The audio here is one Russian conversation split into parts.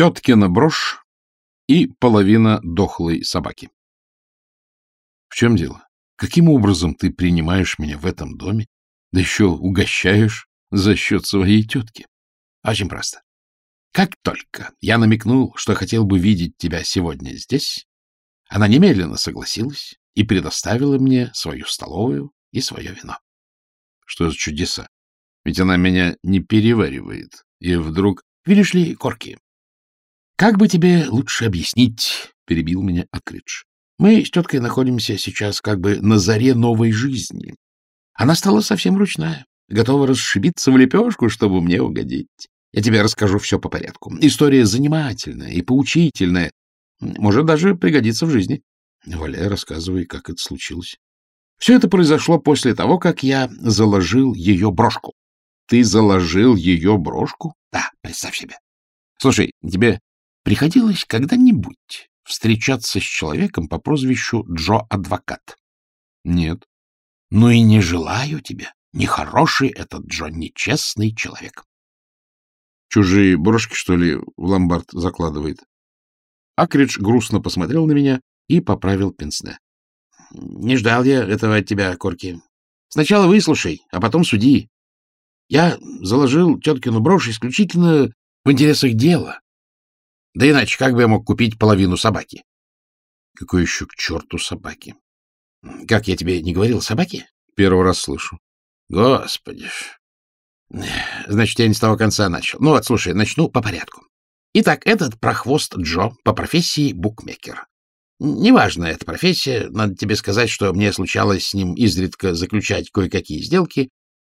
Теткина брошь и половина дохлой собаки. В чем дело? Каким образом ты принимаешь меня в этом доме, да еще угощаешь за счет своей тетки? Очень просто. Как только я намекнул, что хотел бы видеть тебя сегодня здесь, она немедленно согласилась и предоставила мне свою столовую и свое вино. Что за чудеса? Ведь она меня не переваривает. И вдруг... Видишь ли, Корки, как бы тебе лучше объяснить, — перебил меня Акридж. Мы с теткой находимся сейчас как бы на заре новой жизни. Она стала совсем ручная, готова расшибиться в лепешку, чтобы мне угодить. Я тебе расскажу все по порядку. История занимательная и поучительная. Может даже пригодиться в жизни. Валяй, рассказывай, как это случилось. Все это произошло после того, как я заложил ее брошку. Ты заложил ее брошку? Да, представь себе. Слушай, тебе приходилось когда-нибудь встречаться с человеком по прозвищу Джо Адвокат? Нет. Ну и не желаю тебе. Нехороший этот Джо, нечестный человек. Чужие брошки, что ли, в ломбард закладывает? Акридж грустно посмотрел на меня и поправил пенсне. — Не ждал я этого от тебя, Корки. Сначала выслушай, а потом суди. Я заложил теткину брошь исключительно в интересах дела. Да иначе как бы я мог купить половину собаки? — Какой еще к черту собаки? — Как я тебе не говорил, собаки? — Первый раз слышу. — Господи Значит, я не с того конца начал. Ну вот, слушай, начну по порядку. Итак, этот прохвост Джо по профессии букмекер. Неважно эта профессия, надо тебе сказать, что мне случалось с ним изредка заключать кое-какие сделки.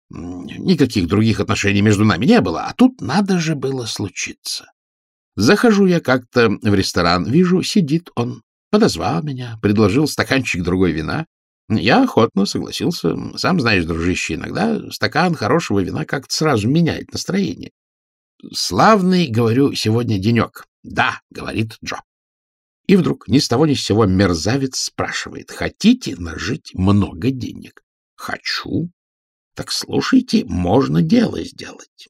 Никаких других отношений между нами не было, а тут надо же было случиться. Захожу я как-то в ресторан, вижу, сидит он, подозвал меня, предложил стаканчик другой вина. Я охотно согласился. Сам знаешь, дружище, иногда стакан хорошего вина как-то сразу меняет настроение. Славный, говорю, сегодня денек. Да, говорит Джо. И вдруг ни с того ни с сего мерзавец спрашивает, хотите нажить много денег? Хочу. Так слушайте, можно дело сделать.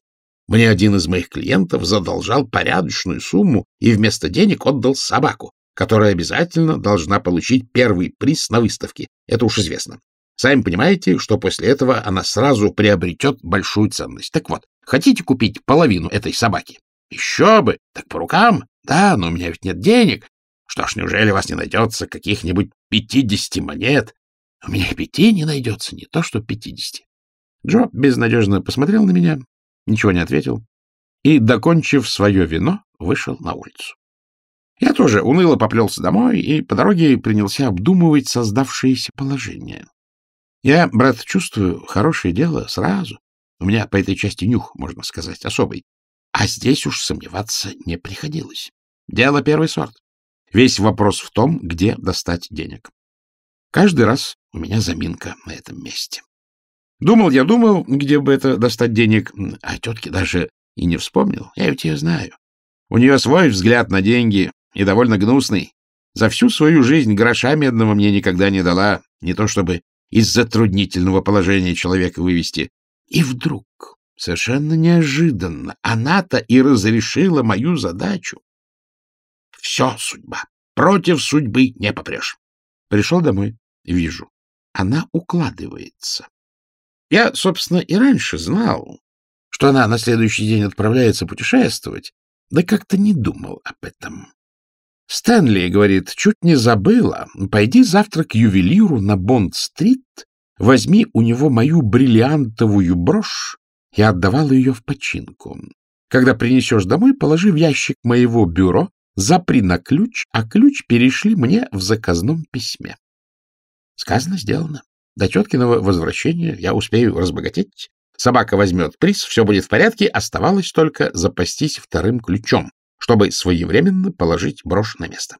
Мне один из моих клиентов задолжал порядочную сумму и вместо денег отдал собаку которая обязательно должна получить первый приз на выставке. Это уж известно. Сами понимаете, что после этого она сразу приобретет большую ценность. Так вот, хотите купить половину этой собаки? Еще бы! Так по рукам? Да, но у меня ведь нет денег. Что ж, неужели у вас не найдется каких-нибудь пятидесяти монет? У меня пяти не найдется, не то что пятидесяти. Джо безнадежно посмотрел на меня, ничего не ответил и, докончив свое вино, вышел на улицу. Я тоже уныло поплелся домой и по дороге принялся обдумывать создавшееся положение. Я, брат, чувствую хорошее дело сразу. У меня по этой части нюх, можно сказать, особый. А здесь уж сомневаться не приходилось. Дело первый сорт. Весь вопрос в том, где достать денег. Каждый раз у меня заминка на этом месте. Думал я, думал, где бы это достать денег, а тетки даже и не вспомнил. Я ведь ее знаю. У нее свой взгляд на деньги, и довольно гнусный. За всю свою жизнь гроша медного мне никогда не дала, не то чтобы из затруднительного положения человека вывести. И вдруг, совершенно неожиданно, она-то и разрешила мою задачу. Все судьба. Против судьбы не попрешь. Пришел домой, вижу. Она укладывается. Я, собственно, и раньше знал, что она на следующий день отправляется путешествовать, да как-то не думал об этом. Стэнли, говорит, чуть не забыла. Пойди завтра к ювелиру на Бонд-стрит, возьми у него мою бриллиантовую брошь. Я отдавала ее в починку. Когда принесешь домой, положи в ящик моего бюро, запри на ключ, а ключ перешли мне в заказном письме. Сказано, сделано. До теткиного возвращения я успею разбогатеть. Собака возьмет приз, все будет в порядке, оставалось только запастись вторым ключом чтобы своевременно положить брошь на место.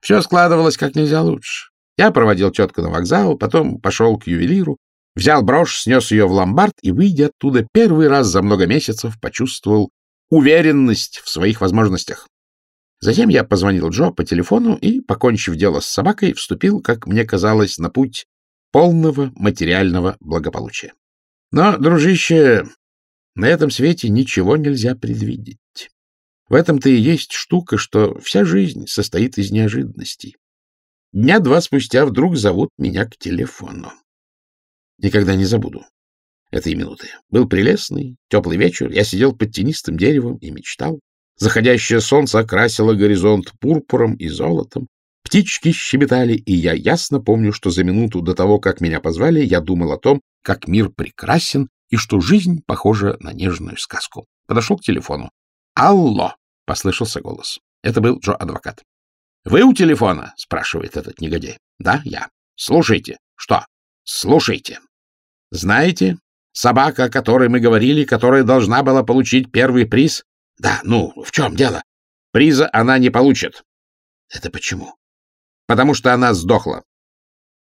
Все складывалось как нельзя лучше. Я проводил тетку на вокзал, потом пошел к ювелиру, взял брошь, снес ее в ломбард и, выйдя оттуда, первый раз за много месяцев почувствовал уверенность в своих возможностях. Затем я позвонил Джо по телефону и, покончив дело с собакой, вступил, как мне казалось, на путь полного материального благополучия. Но, дружище, на этом свете ничего нельзя предвидеть. В этом-то и есть штука, что вся жизнь состоит из неожиданностей. Дня два спустя вдруг зовут меня к телефону. Никогда не забуду этой минуты. Был прелестный, теплый вечер, я сидел под тенистым деревом и мечтал. Заходящее солнце окрасило горизонт пурпуром и золотом. Птички щебетали, и я ясно помню, что за минуту до того, как меня позвали, я думал о том, как мир прекрасен и что жизнь похожа на нежную сказку. Подошел к телефону. «Алло!» — послышался голос. Это был Джо-адвокат. «Вы у телефона?» — спрашивает этот негодяй. «Да, я. Слушайте». «Что?» «Слушайте. Знаете, собака, о которой мы говорили, которая должна была получить первый приз? Да, ну, в чем дело? Приза она не получит. Это почему? Потому что она сдохла.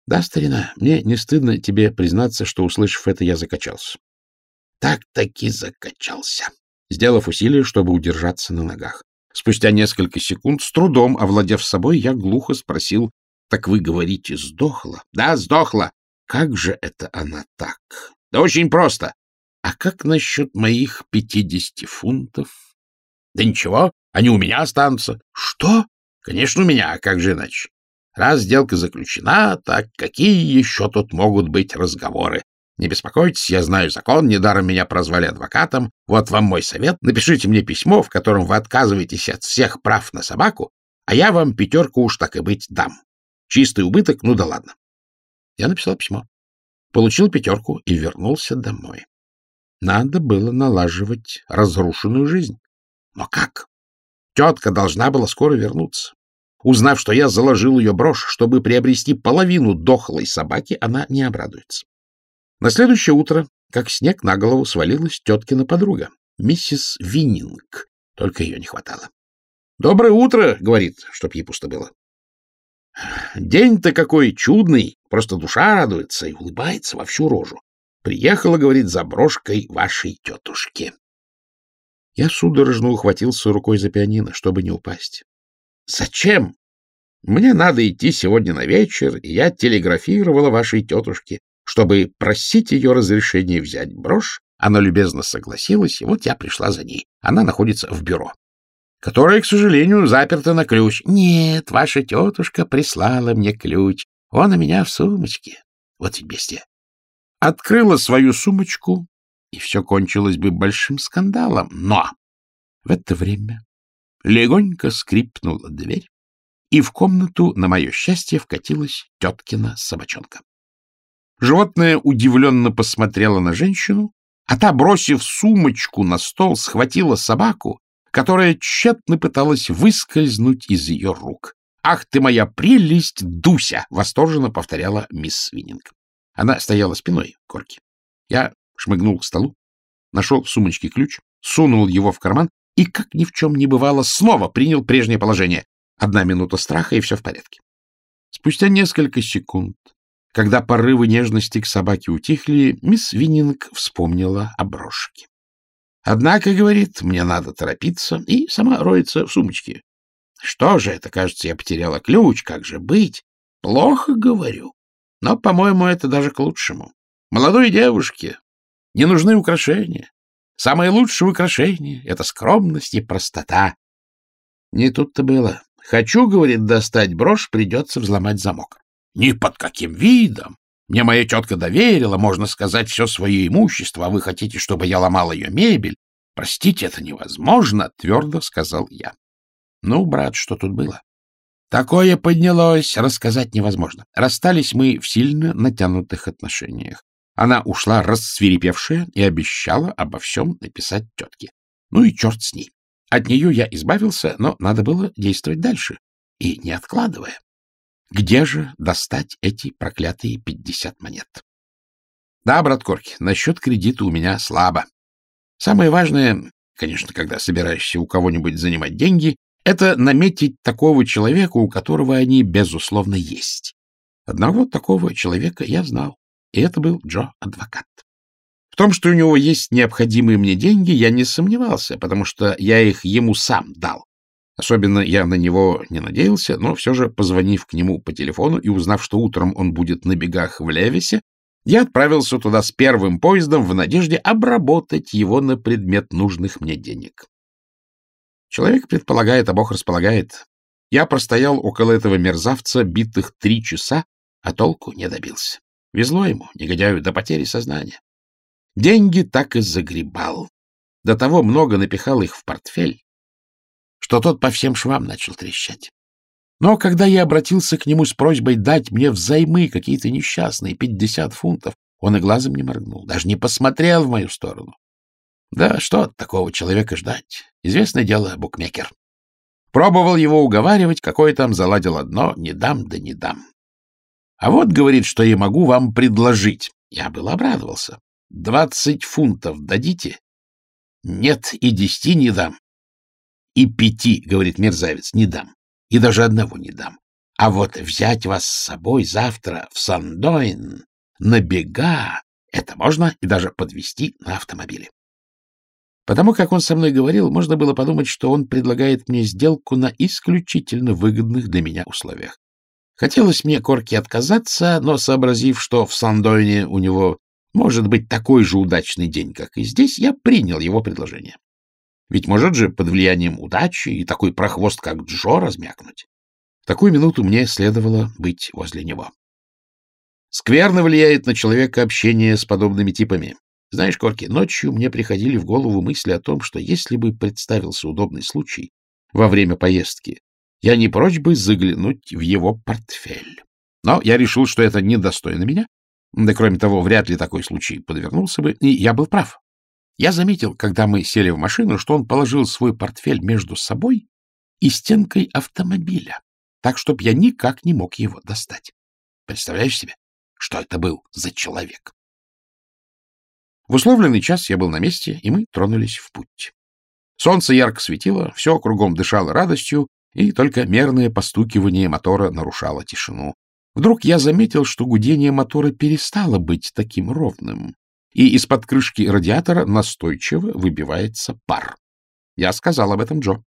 Да, старина, мне не стыдно тебе признаться, что, услышав это, я закачался. Так-таки закачался, сделав усилие, чтобы удержаться на ногах. Спустя несколько секунд, с трудом овладев собой, я глухо спросил, «Так вы говорите, сдохла?» «Да, сдохла. Как же это она так?» «Да очень просто. А как насчет моих пятидесяти фунтов?» «Да ничего, они у меня останутся». «Что?» «Конечно, у меня, а как же иначе? Раз сделка заключена, так какие еще тут могут быть разговоры? Не беспокойтесь, я знаю закон, недаром меня прозвали адвокатом. Вот вам мой совет. Напишите мне письмо, в котором вы отказываетесь от всех прав на собаку, а я вам пятерку уж так и быть дам. Чистый убыток, ну да ладно. Я написал письмо. Получил пятерку и вернулся домой. Надо было налаживать разрушенную жизнь. Но как? Тетка должна была скоро вернуться. Узнав, что я заложил ее брошь, чтобы приобрести половину дохлой собаки, она не обрадуется. На следующее утро, как снег на голову, свалилась теткина подруга, миссис Виннинг. Только ее не хватало. «Доброе утро!» — говорит, чтоб ей пусто было. «День-то какой чудный! Просто душа радуется и улыбается во всю рожу. Приехала, — говорит, — за брошкой вашей тетушки». Я судорожно ухватился рукой за пианино, чтобы не упасть. «Зачем? Мне надо идти сегодня на вечер, и я телеграфировала вашей тетушке чтобы просить ее разрешения взять брошь. Она любезно согласилась, и вот я пришла за ней. Она находится в бюро, которое, к сожалению, заперто на ключ. Нет, ваша тетушка прислала мне ключ. Он у меня в сумочке. Вот и бестия. Открыла свою сумочку, и все кончилось бы большим скандалом. Но в это время легонько скрипнула дверь, и в комнату, на мое счастье, вкатилась теткина собачонка. Животное удивленно посмотрело на женщину, а та, бросив сумочку на стол, схватила собаку, которая тщетно пыталась выскользнуть из ее рук. «Ах ты моя прелесть, Дуся!» — восторженно повторяла мисс Свининг. Она стояла спиной к корке. Я шмыгнул к столу, нашел в сумочке ключ, сунул его в карман и, как ни в чем не бывало, снова принял прежнее положение. Одна минута страха, и все в порядке. Спустя несколько секунд когда порывы нежности к собаке утихли, мисс Виннинг вспомнила о брошке. Однако, говорит, мне надо торопиться, и сама роется в сумочке. Что же это, кажется, я потеряла ключ, как же быть? Плохо говорю. Но, по-моему, это даже к лучшему. Молодой девушке не нужны украшения. Самое лучшее украшение — это скромность и простота. Не тут-то было. Хочу, говорит, достать брошь, придется взломать замок. Ни под каким видом. Мне моя тетка доверила, можно сказать, все свое имущество, а вы хотите, чтобы я ломал ее мебель? Простите, это невозможно, — твердо сказал я. Ну, брат, что тут было? Такое поднялось, рассказать невозможно. Расстались мы в сильно натянутых отношениях. Она ушла рассвирепевшая и обещала обо всем написать тетке. Ну и черт с ней. От нее я избавился, но надо было действовать дальше, и не откладывая. Где же достать эти проклятые пятьдесят монет? Да, брат Корки, насчет кредита у меня слабо. Самое важное, конечно, когда собираешься у кого-нибудь занимать деньги, это наметить такого человека, у которого они, безусловно, есть. Одного такого человека я знал, и это был Джо Адвокат. В том, что у него есть необходимые мне деньги, я не сомневался, потому что я их ему сам дал. Особенно я на него не надеялся, но все же, позвонив к нему по телефону и узнав, что утром он будет на бегах в Левисе, я отправился туда с первым поездом в надежде обработать его на предмет нужных мне денег. Человек предполагает, а Бог располагает. Я простоял около этого мерзавца битых три часа, а толку не добился. Везло ему, негодяю, до потери сознания. Деньги так и загребал. До того много напихал их в портфель, что тот по всем швам начал трещать. Но когда я обратился к нему с просьбой дать мне взаймы какие-то несчастные пятьдесят фунтов, он и глазом не моргнул, даже не посмотрел в мою сторону. Да что от такого человека ждать? Известное дело, букмекер. Пробовал его уговаривать, какое там заладил одно, не дам да не дам. А вот, говорит, что я могу вам предложить. Я был обрадовался. Двадцать фунтов дадите? Нет, и десяти не дам. И пяти, говорит мерзавец, не дам. И даже одного не дам. А вот взять вас с собой завтра в Сандойн на бега, это можно и даже подвести на автомобиле. Потому как он со мной говорил, можно было подумать, что он предлагает мне сделку на исключительно выгодных для меня условиях. Хотелось мне Корки отказаться, но, сообразив, что в Сандойне у него может быть такой же удачный день, как и здесь, я принял его предложение. Ведь может же под влиянием удачи и такой прохвост, как Джо, размякнуть. Такую минуту мне следовало быть возле него. Скверно влияет на человека общение с подобными типами. Знаешь, Корки, ночью мне приходили в голову мысли о том, что если бы представился удобный случай во время поездки, я не прочь бы заглянуть в его портфель. Но я решил, что это недостойно меня. Да, кроме того, вряд ли такой случай подвернулся бы, и я был прав. Я заметил, когда мы сели в машину, что он положил свой портфель между собой и стенкой автомобиля, так, чтоб я никак не мог его достать. Представляешь себе, что это был за человек? В условленный час я был на месте, и мы тронулись в путь. Солнце ярко светило, все кругом дышало радостью, и только мерное постукивание мотора нарушало тишину. Вдруг я заметил, что гудение мотора перестало быть таким ровным, и из-под крышки радиатора настойчиво выбивается пар. Я сказал об этом Джо.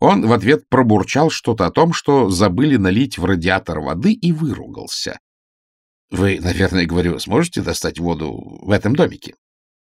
Он в ответ пробурчал что-то о том, что забыли налить в радиатор воды и выругался. Вы, наверное, говорю, сможете достать воду в этом домике?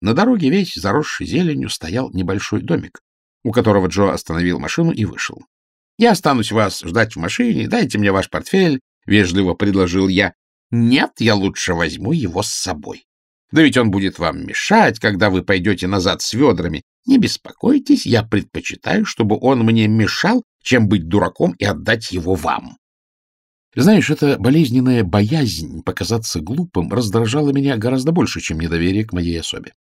На дороге весь заросший зеленью стоял небольшой домик, у которого Джо остановил машину и вышел. — Я останусь вас ждать в машине, дайте мне ваш портфель, — вежливо предложил я. — Нет, я лучше возьму его с собой. Да ведь он будет вам мешать, когда вы пойдете назад с ведрами. Не беспокойтесь, я предпочитаю, чтобы он мне мешал, чем быть дураком и отдать его вам. Знаешь, эта болезненная боязнь показаться глупым раздражала меня гораздо больше, чем недоверие к моей особе.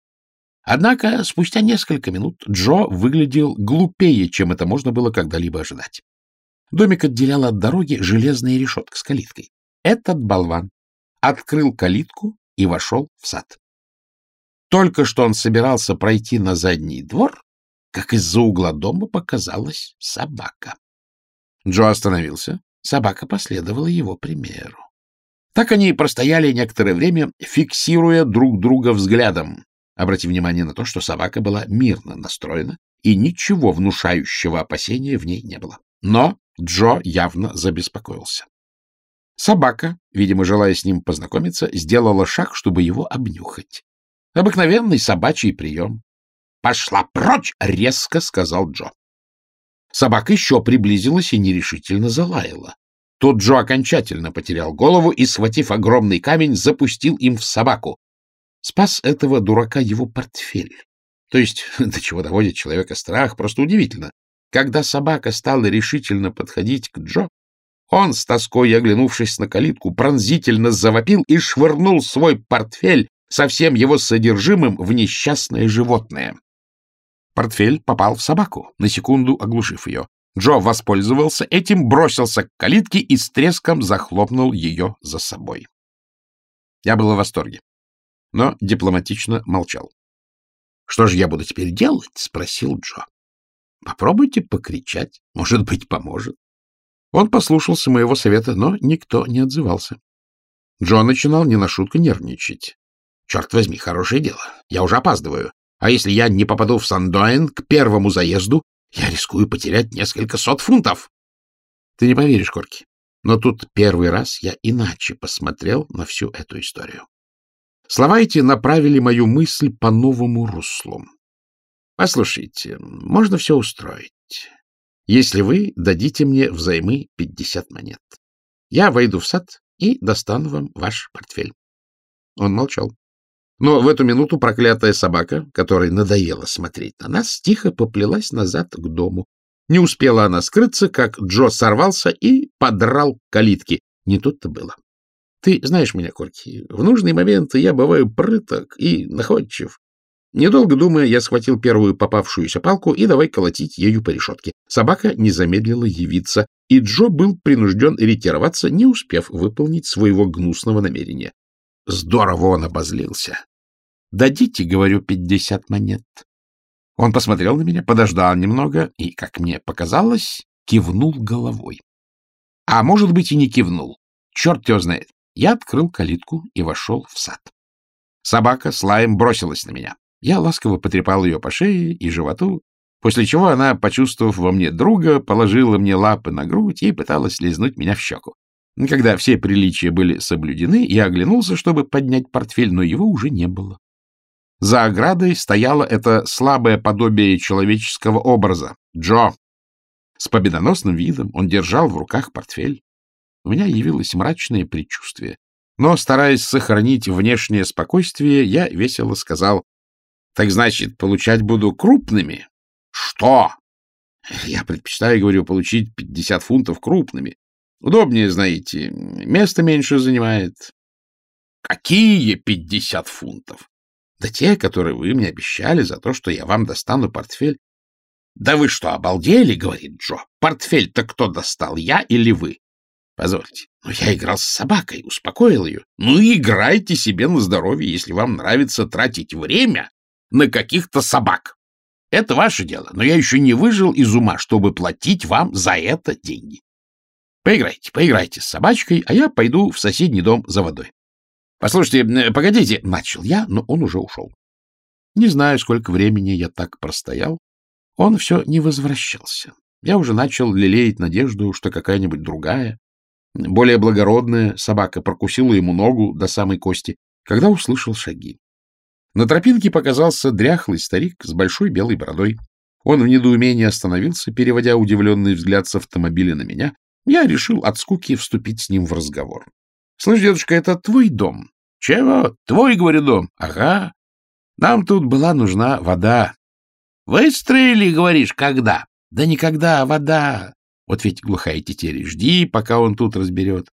Однако спустя несколько минут Джо выглядел глупее, чем это можно было когда-либо ожидать. Домик отделял от дороги железная решетка с калиткой. Этот болван открыл калитку и вошел в сад. Только что он собирался пройти на задний двор, как из-за угла дома показалась собака. Джо остановился. Собака последовала его примеру. Так они и простояли некоторое время, фиксируя друг друга взглядом, Обрати внимание на то, что собака была мирно настроена, и ничего внушающего опасения в ней не было. Но Джо явно забеспокоился. Собака, видимо, желая с ним познакомиться, сделала шаг, чтобы его обнюхать. Обыкновенный собачий прием. «Пошла прочь!» — резко сказал Джо. Собака еще приблизилась и нерешительно залаяла. Тут Джо окончательно потерял голову и, схватив огромный камень, запустил им в собаку. Спас этого дурака его портфель. То есть, до чего доводит человека страх, просто удивительно. Когда собака стала решительно подходить к Джо, он, с тоской оглянувшись на калитку, пронзительно завопил и швырнул свой портфель со всем его содержимым в несчастное животное. Портфель попал в собаку, на секунду оглушив ее. Джо воспользовался этим, бросился к калитке и с треском захлопнул ее за собой. Я был в восторге но дипломатично молчал. — Что же я буду теперь делать? — спросил Джо. — Попробуйте покричать, может быть, поможет. Он послушался моего совета, но никто не отзывался. Джо начинал не на шутку нервничать. — Черт возьми, хорошее дело. Я уже опаздываю. А если я не попаду в Сандуэн к первому заезду, я рискую потерять несколько сот фунтов. Ты не поверишь, Корки, но тут первый раз я иначе посмотрел на всю эту историю. Слова эти направили мою мысль по новому руслу. Послушайте, можно все устроить. если вы дадите мне взаймы 50 монет. Я войду в сад и достану вам ваш портфель. Он молчал. Но в эту минуту проклятая собака, которой надоело смотреть на нас, тихо поплелась назад к дому. Не успела она скрыться, как Джо сорвался и подрал калитки. Не тут-то было. Ты знаешь меня, Корки, в нужные моменты я бываю прыток и находчив. Недолго думая, я схватил первую попавшуюся палку и давай колотить ею по решетке. Собака не замедлила явиться, и Джо был принужден ретироваться, не успев выполнить своего гнусного намерения. Здорово он обозлился. «Дадите, — говорю, — пятьдесят монет». Он посмотрел на меня, подождал немного и, как мне показалось, кивнул головой. А может быть, и не кивнул. Черт его знает. Я открыл калитку и вошел в сад. Собака с лаем бросилась на меня. Я ласково потрепал ее по шее и животу, после чего она, почувствовав во мне друга, положила мне лапы на грудь и пыталась лизнуть меня в щеку. Когда все приличия были соблюдены, я оглянулся, чтобы поднять портфель, но его уже не было. За оградой стояло это слабое подобие человеческого образа — Джо. С победоносным видом он держал в руках портфель. У меня явилось мрачное предчувствие. Но, стараясь сохранить внешнее спокойствие, я весело сказал, так значит, получать буду крупными? Что? Я предпочитаю, говорю, получить 50 фунтов крупными. Удобнее, знаете, место меньше занимает. Какие 50 фунтов? Да те, которые вы мне обещали за то, что я вам достану портфель. Да вы что, обалдели, говорит Джо. Портфель-то кто достал, я или вы? Позвольте, но я играл с собакой, успокоил ее. Ну, играйте себе на здоровье, если вам нравится тратить время на каких-то собак. Это ваше дело, но я еще не выжил из ума, чтобы платить вам за это деньги. Поиграйте, поиграйте с собачкой, а я пойду в соседний дом за водой. Послушайте, погодите, — начал я, но он уже ушел. Не знаю, сколько времени я так простоял. Он все не возвращался. Я уже начал лелеять надежду, что какая-нибудь другая, более благородная собака прокусила ему ногу до самой кости, когда услышал шаги. На тропинке показался дряхлый старик с большой белой бородой. Он в недоумении остановился, переводя удивленный взгляд с автомобиля на меня. Я решил от скуки вступить с ним в разговор. — Слышь, дедушка, это твой дом? — Чего? Твой, говорю, дом. — Ага. Нам тут была нужна вода. — Выстроили, говоришь, когда? — Да никогда, вода. Вот ведь глухая тетеря, жди, пока он тут разберет.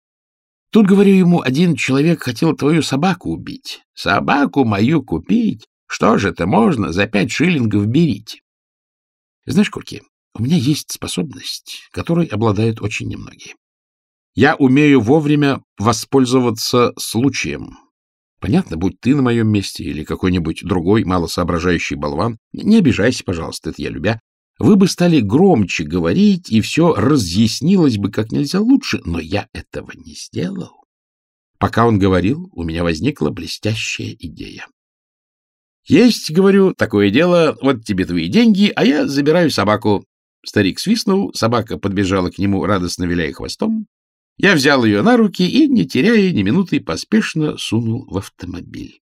Тут, говорю ему, один человек хотел твою собаку убить. Собаку мою купить? Что же это можно? За пять шиллингов берите. Знаешь, Курки, у меня есть способность, которой обладают очень немногие. Я умею вовремя воспользоваться случаем. Понятно, будь ты на моем месте или какой-нибудь другой малосоображающий болван, не обижайся, пожалуйста, это я любя, вы бы стали громче говорить, и все разъяснилось бы как нельзя лучше, но я этого не сделал. Пока он говорил, у меня возникла блестящая идея. Есть, говорю, такое дело, вот тебе твои деньги, а я забираю собаку. Старик свистнул, собака подбежала к нему, радостно виляя хвостом. Я взял ее на руки и, не теряя ни минуты, поспешно сунул в автомобиль.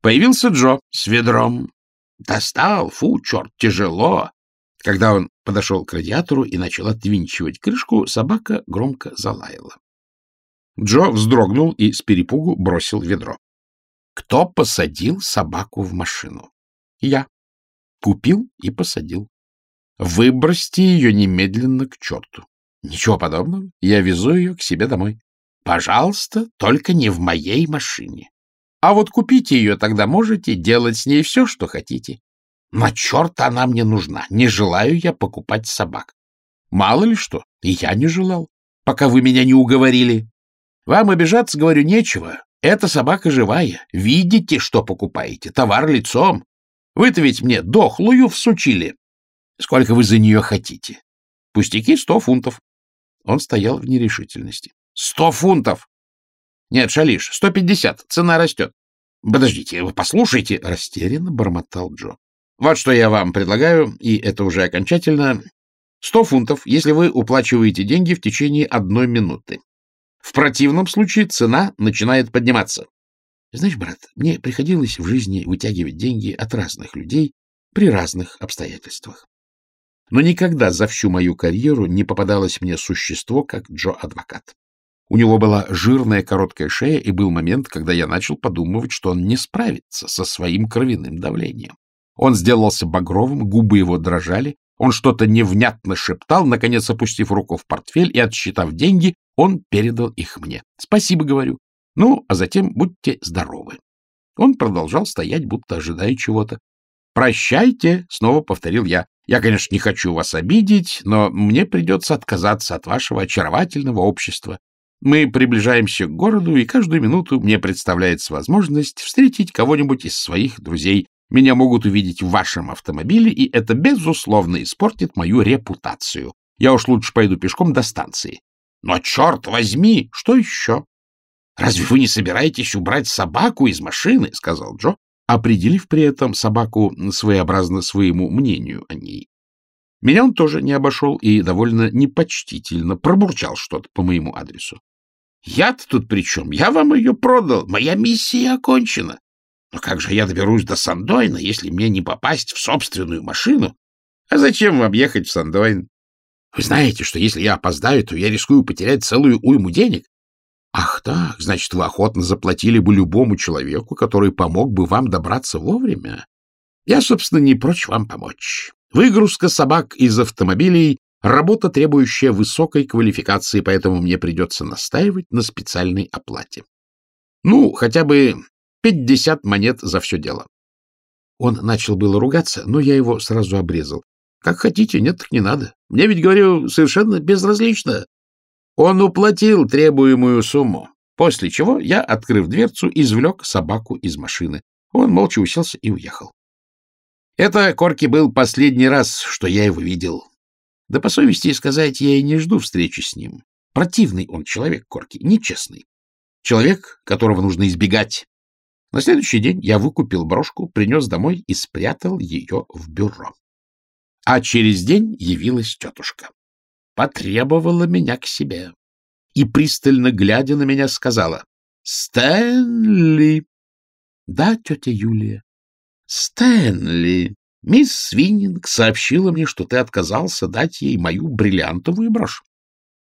Появился Джо с ведром. Достал, фу, черт, тяжело. Когда он подошел к радиатору и начал отвинчивать крышку, собака громко залаяла. Джо вздрогнул и с перепугу бросил ведро. Кто посадил собаку в машину? Я. Купил и посадил. Выбросьте ее немедленно к черту. Ничего подобного. Я везу ее к себе домой. Пожалуйста, только не в моей машине. А вот купите ее, тогда можете делать с ней все, что хотите. На черт она мне нужна. Не желаю я покупать собак. Мало ли что, и я не желал, пока вы меня не уговорили. Вам обижаться, говорю, нечего. Эта собака живая. Видите, что покупаете? Товар лицом. Вы-то ведь мне дохлую всучили. Сколько вы за нее хотите? Пустяки сто фунтов. Он стоял в нерешительности. Сто фунтов! Нет, шалиш, сто пятьдесят. Цена растет. Подождите, вы послушайте, растерянно бормотал Джо. Вот что я вам предлагаю, и это уже окончательно. Сто фунтов, если вы уплачиваете деньги в течение одной минуты. В противном случае цена начинает подниматься. Знаешь, брат, мне приходилось в жизни вытягивать деньги от разных людей при разных обстоятельствах. Но никогда за всю мою карьеру не попадалось мне существо, как Джо-адвокат. У него была жирная короткая шея, и был момент, когда я начал подумывать, что он не справится со своим кровяным давлением. Он сделался багровым, губы его дрожали, он что-то невнятно шептал, наконец, опустив руку в портфель и, отсчитав деньги, он передал их мне. «Спасибо», — говорю. «Ну, а затем будьте здоровы». Он продолжал стоять, будто ожидая чего-то. «Прощайте», — снова повторил я. «Я, конечно, не хочу вас обидеть, но мне придется отказаться от вашего очаровательного общества. Мы приближаемся к городу, и каждую минуту мне представляется возможность встретить кого-нибудь из своих друзей. Меня могут увидеть в вашем автомобиле, и это, безусловно, испортит мою репутацию. Я уж лучше пойду пешком до станции. Но, черт возьми, что еще? Разве вы не собираетесь убрать собаку из машины? — сказал Джо, определив при этом собаку своеобразно своему мнению о ней. Меня он тоже не обошел и довольно непочтительно пробурчал что-то по моему адресу. Я-то тут при чем? Я вам ее продал. Моя миссия окончена. Но как же я доберусь до Сандойна, если мне не попасть в собственную машину? А зачем вам ехать в Сандойн? Вы знаете, что если я опоздаю, то я рискую потерять целую уйму денег. Ах так, значит, вы охотно заплатили бы любому человеку, который помог бы вам добраться вовремя. Я, собственно, не прочь вам помочь. Выгрузка собак из автомобилей — работа, требующая высокой квалификации, поэтому мне придется настаивать на специальной оплате. Ну, хотя бы пятьдесят монет за все дело. Он начал было ругаться, но я его сразу обрезал. Как хотите, нет, так не надо. Мне ведь, говорю, совершенно безразлично. Он уплатил требуемую сумму, после чего я, открыв дверцу, извлек собаку из машины. Он молча уселся и уехал. Это, Корки, был последний раз, что я его видел. Да по совести сказать, я и не жду встречи с ним. Противный он человек, Корки, нечестный. Человек, которого нужно избегать. На следующий день я выкупил брошку, принес домой и спрятал ее в бюро. А через день явилась тетушка потребовала меня к себе и, пристально глядя на меня, сказала «Стэнли!» «Да, тетя Юлия». «Стэнли, мисс Свининг сообщила мне, что ты отказался дать ей мою бриллиантовую брошь».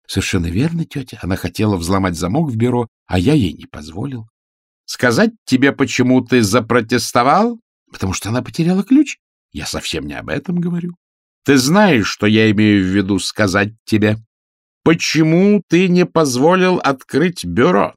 «Совершенно верно, тетя. Она хотела взломать замок в бюро, а я ей не позволил». «Сказать тебе, почему ты запротестовал?» «Потому что она потеряла ключ. Я совсем не об этом говорю. Ты знаешь, что я имею в виду сказать тебе? Почему ты не позволил открыть бюро?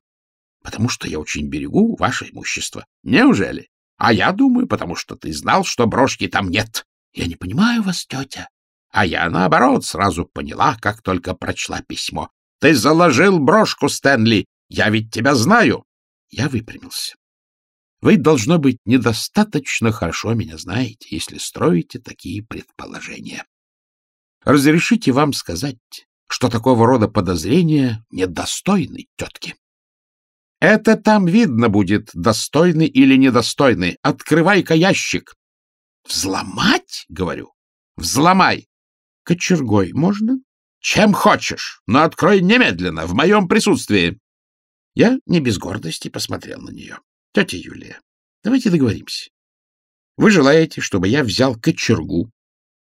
Потому что я очень берегу ваше имущество. Неужели? А я думаю, потому что ты знал, что брошки там нет. Я не понимаю вас, тетя. А я, наоборот, сразу поняла, как только прочла письмо. Ты заложил брошку, Стэнли. Я ведь тебя знаю. Я выпрямился. Вы, должно быть, недостаточно хорошо меня знаете, если строите такие предположения. Разрешите вам сказать, что такого рода подозрения недостойны тетки. Это там видно будет, достойный или недостойный. Открывай-ка ящик. Взломать, говорю. Взломай. Кочергой можно? Чем хочешь, но открой немедленно, в моем присутствии. Я не без гордости посмотрел на нее. Тетя Юлия, давайте договоримся. Вы желаете, чтобы я взял кочергу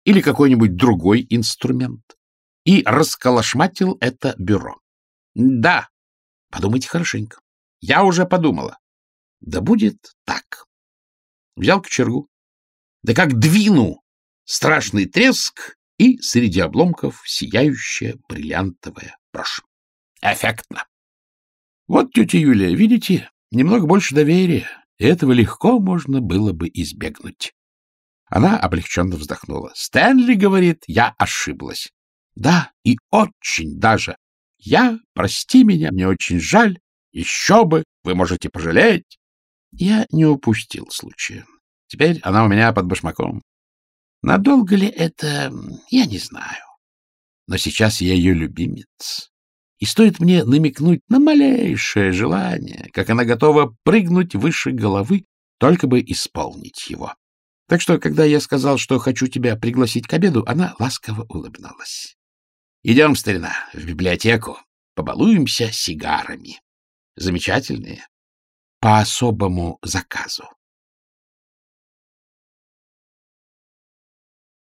или какой-нибудь другой инструмент и расколошматил это бюро? Да. Подумайте хорошенько. Я уже подумала. Да будет так. Взял кочергу. Да как двину! Страшный треск и среди обломков сияющая бриллиантовая брошь. Эффектно. Вот, тетя Юлия, видите, Немного больше доверия, и этого легко можно было бы избегнуть. Она облегченно вздохнула. Стэнли говорит, я ошиблась. Да, и очень даже. Я, прости меня, мне очень жаль. Еще бы, вы можете пожалеть. Я не упустил случая. Теперь она у меня под башмаком. Надолго ли это, я не знаю. Но сейчас я ее любимец. И стоит мне намекнуть на малейшее желание, как она готова прыгнуть выше головы, только бы исполнить его. Так что, когда я сказал, что хочу тебя пригласить к обеду, она ласково улыбнулась. — Идем, старина, в библиотеку, побалуемся сигарами. Замечательные. По особому заказу.